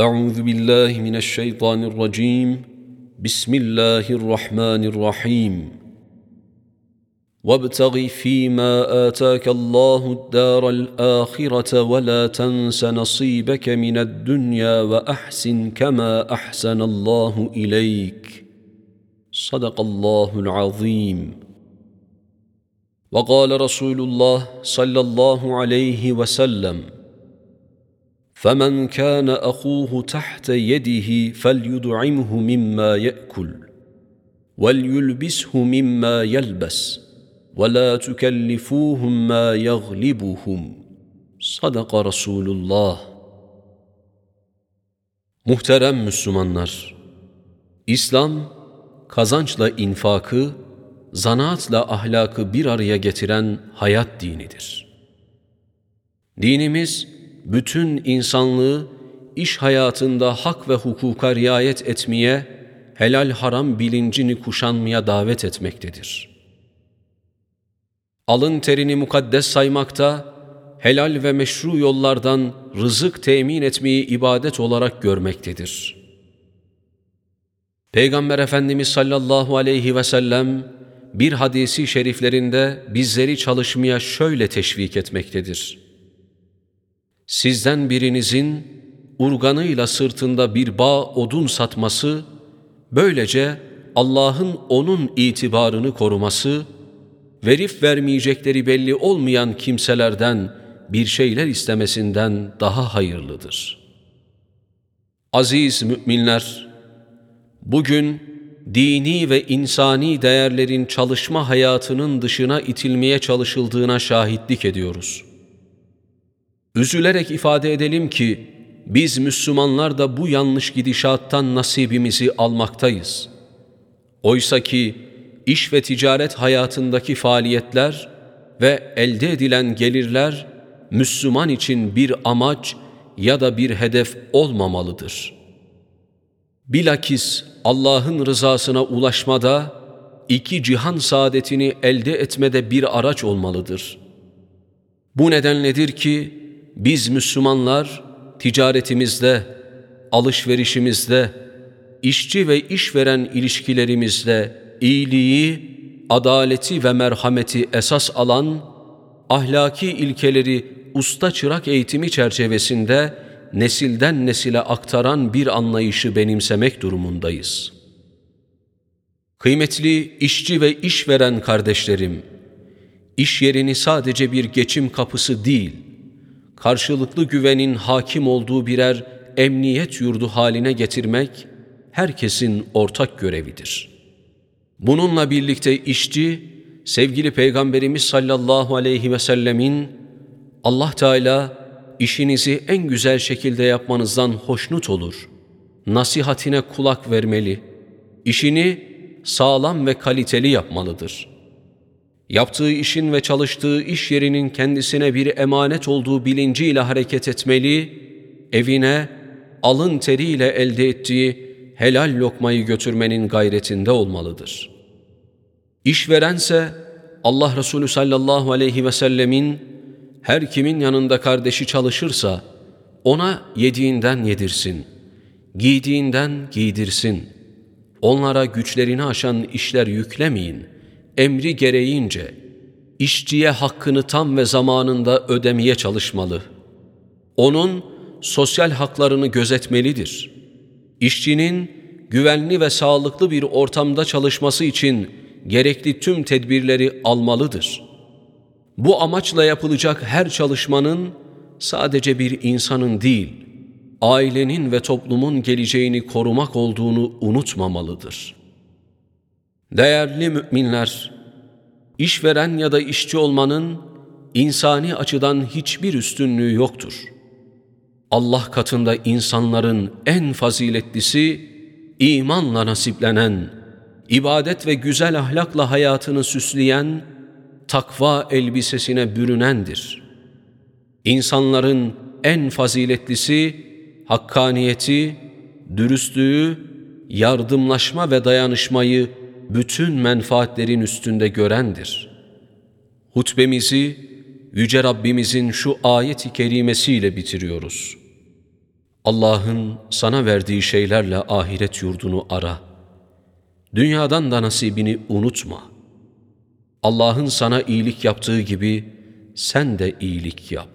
أعوذ بالله من الشيطان الرجيم. بسم الله الرحمن الرحيم. وابتغ فيما آتاك الله الدار الآخرة ولا تنس نصيبك من الدنيا وأحسن كما أحسن الله إليك. صدق الله العظيم. وقال رسول الله صلى الله عليه وسلم فمن كان اخوه تحت يده فليدعمه مما ياكل وليلبسه مما يلبس ولا تكلفوهم ما يغلبهم صدق رسول الله Muhterem Müslümanlar, İslam kazançla infakı, zanaatla ahlakı bir araya getiren hayat dinidir. Dinimiz bütün insanlığı iş hayatında hak ve hukuka riayet etmeye, helal haram bilincini kuşanmaya davet etmektedir. Alın terini mukaddes saymakta, helal ve meşru yollardan rızık temin etmeyi ibadet olarak görmektedir. Peygamber Efendimiz sallallahu aleyhi ve sellem bir hadisi şeriflerinde bizleri çalışmaya şöyle teşvik etmektedir. Sizden birinizin urganıyla sırtında bir bağ odun satması, böylece Allah'ın onun itibarını koruması, verip vermeyecekleri belli olmayan kimselerden bir şeyler istemesinden daha hayırlıdır. Aziz müminler, bugün dini ve insani değerlerin çalışma hayatının dışına itilmeye çalışıldığına şahitlik ediyoruz.'' Üzülerek ifade edelim ki biz Müslümanlar da bu yanlış gidişattan nasibimizi almaktayız. Oysa ki iş ve ticaret hayatındaki faaliyetler ve elde edilen gelirler Müslüman için bir amaç ya da bir hedef olmamalıdır. Bilakis Allah'ın rızasına ulaşmada, iki cihan saadetini elde etmede bir araç olmalıdır. Bu nedenledir ki biz Müslümanlar ticaretimizde, alışverişimizde, işçi ve işveren ilişkilerimizde iyiliği, adaleti ve merhameti esas alan, ahlaki ilkeleri usta çırak eğitimi çerçevesinde nesilden nesile aktaran bir anlayışı benimsemek durumundayız. Kıymetli işçi ve işveren kardeşlerim, iş yerini sadece bir geçim kapısı değil, karşılıklı güvenin hakim olduğu birer emniyet yurdu haline getirmek herkesin ortak görevidir. Bununla birlikte işçi, sevgili Peygamberimiz sallallahu aleyhi ve sellemin Allah Teala işinizi en güzel şekilde yapmanızdan hoşnut olur. Nasihatine kulak vermeli. işini sağlam ve kaliteli yapmalıdır.'' Yaptığı işin ve çalıştığı iş yerinin kendisine bir emanet olduğu bilinciyle hareket etmeli, evine alın teriyle elde ettiği helal lokmayı götürmenin gayretinde olmalıdır. İşverense Allah Resulü sallallahu aleyhi ve sellemin her kimin yanında kardeşi çalışırsa ona yediğinden yedirsin, giydiğinden giydirsin. Onlara güçlerini aşan işler yüklemeyin.'' Emri gereğince işçiye hakkını tam ve zamanında ödemeye çalışmalı. Onun sosyal haklarını gözetmelidir. İşçinin güvenli ve sağlıklı bir ortamda çalışması için gerekli tüm tedbirleri almalıdır. Bu amaçla yapılacak her çalışmanın sadece bir insanın değil, ailenin ve toplumun geleceğini korumak olduğunu unutmamalıdır.'' Değerli müminler, işveren ya da işçi olmanın insani açıdan hiçbir üstünlüğü yoktur. Allah katında insanların en faziletlisi imanla nasiplenen, ibadet ve güzel ahlakla hayatını süsleyen, takva elbisesine bürünendir. İnsanların en faziletlisi hakkaniyeti, dürüstlüğü, yardımlaşma ve dayanışmayı bütün menfaatlerin üstünde görendir. Hutbemizi Yüce Rabbimizin şu ayet-i kerimesiyle bitiriyoruz. Allah'ın sana verdiği şeylerle ahiret yurdunu ara. Dünyadan da nasibini unutma. Allah'ın sana iyilik yaptığı gibi sen de iyilik yap.